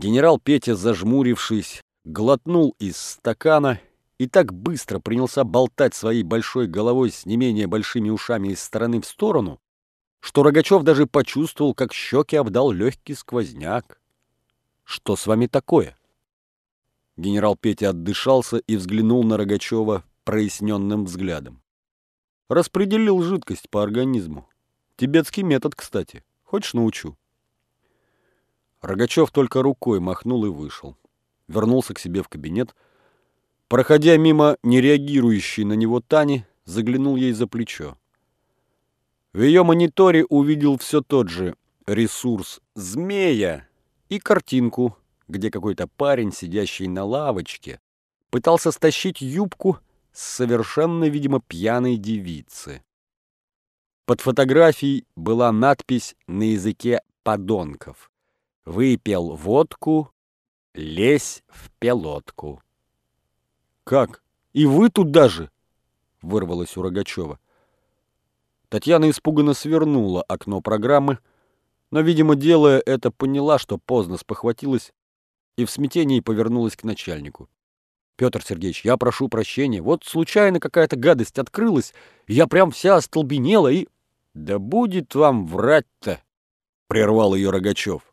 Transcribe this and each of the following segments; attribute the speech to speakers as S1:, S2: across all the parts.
S1: Генерал Петя, зажмурившись, глотнул из стакана и так быстро принялся болтать своей большой головой с не менее большими ушами из стороны в сторону, что Рогачев даже почувствовал, как щеки обдал легкий сквозняк. «Что с вами такое?» Генерал Петя отдышался и взглянул на Рогачева проясненным взглядом. Распределил жидкость по организму. Тибетский метод, кстати. Хочешь, научу? Рогачев только рукой махнул и вышел. Вернулся к себе в кабинет. Проходя мимо нереагирующей на него Тани, заглянул ей за плечо. В ее мониторе увидел все тот же ресурс «Змея» и картинку, где какой-то парень, сидящий на лавочке, пытался стащить юбку с совершенно, видимо, пьяной девицы. Под фотографией была надпись на языке подонков. «Выпил водку, лезь в пилотку». «Как? И вы тут даже?» — вырвалось у Рогачева. Татьяна испуганно свернула окно программы, но, видимо, делая это, поняла, что поздно спохватилась и в смятении повернулась к начальнику. «Петр Сергеевич, я прошу прощения. Вот случайно какая-то гадость открылась, и я прям вся остолбенела и...» «Да будет вам врать-то!» — прервал ее Рогачев.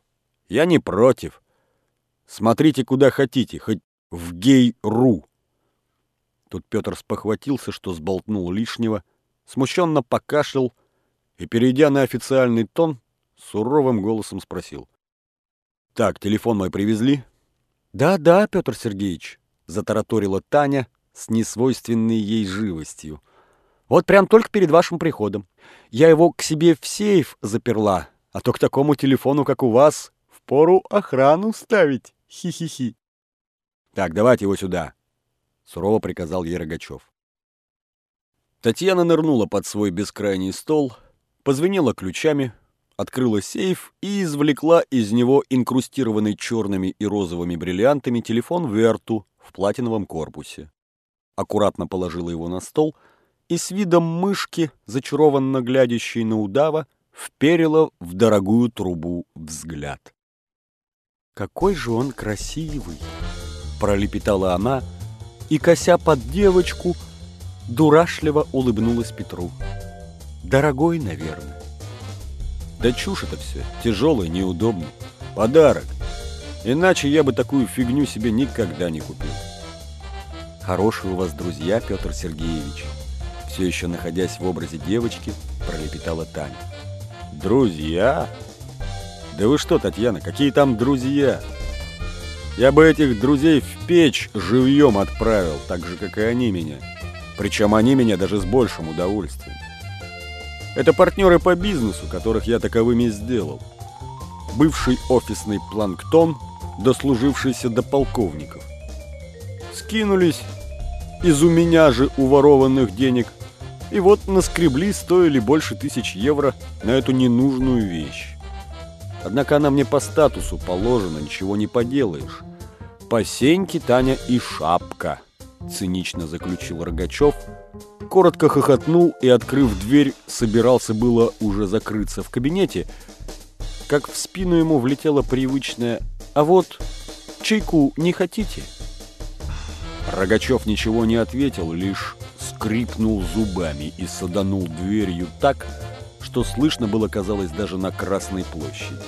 S1: «Я не против. Смотрите, куда хотите, хоть в гей-ру». Тут Петр спохватился, что сболтнул лишнего, смущенно покашлял и, перейдя на официальный тон, суровым голосом спросил. «Так, телефон мой привезли?» «Да-да, Петр Сергеевич», — затараторила Таня с несвойственной ей живостью. «Вот прям только перед вашим приходом. Я его к себе в сейф заперла, а то к такому телефону, как у вас, впору охрану ставить. Хи-хи-хи». «Так, давайте его сюда», — сурово приказал ей Рогачев. Татьяна нырнула под свой бескрайний стол, позвенела ключами, открыла сейф и извлекла из него инкрустированный черными и розовыми бриллиантами телефон Верту в платиновом корпусе. Аккуратно положила его на стол и с видом мышки, зачарованно глядящей на удава, вперила в дорогую трубу взгляд. «Какой же он красивый!» — пролепетала она и, кося под девочку, дурашливо улыбнулась Петру. «Дорогой, наверное».
S2: Да чушь это все. Тяжелый, неудобный. Подарок. Иначе я бы такую фигню себе никогда не купил.
S1: Хорошие у вас друзья, Петр Сергеевич. Все еще находясь в образе девочки, пролепетала Таня.
S2: Друзья? Да вы что, Татьяна, какие там друзья? Я бы этих друзей в печь живьем отправил, так же, как и они меня. Причем они меня даже с большим удовольствием. Это партнеры по бизнесу, которых я таковыми сделал. Бывший офисный планктон, дослужившийся до полковников. Скинулись из у меня же уворованных денег, и вот наскребли стоили больше тысяч евро на эту ненужную вещь. Однако она мне по статусу положена, ничего не поделаешь. По сеньке Таня и шапка, цинично заключил Рогачев, коротко хохотнул и, открыв дверь, собирался было уже закрыться в кабинете, как в спину ему влетела привычная «А вот, чайку не хотите?» Рогачев ничего не ответил, лишь скрипнул зубами и саданул дверью так, что слышно было, казалось, даже на Красной площади.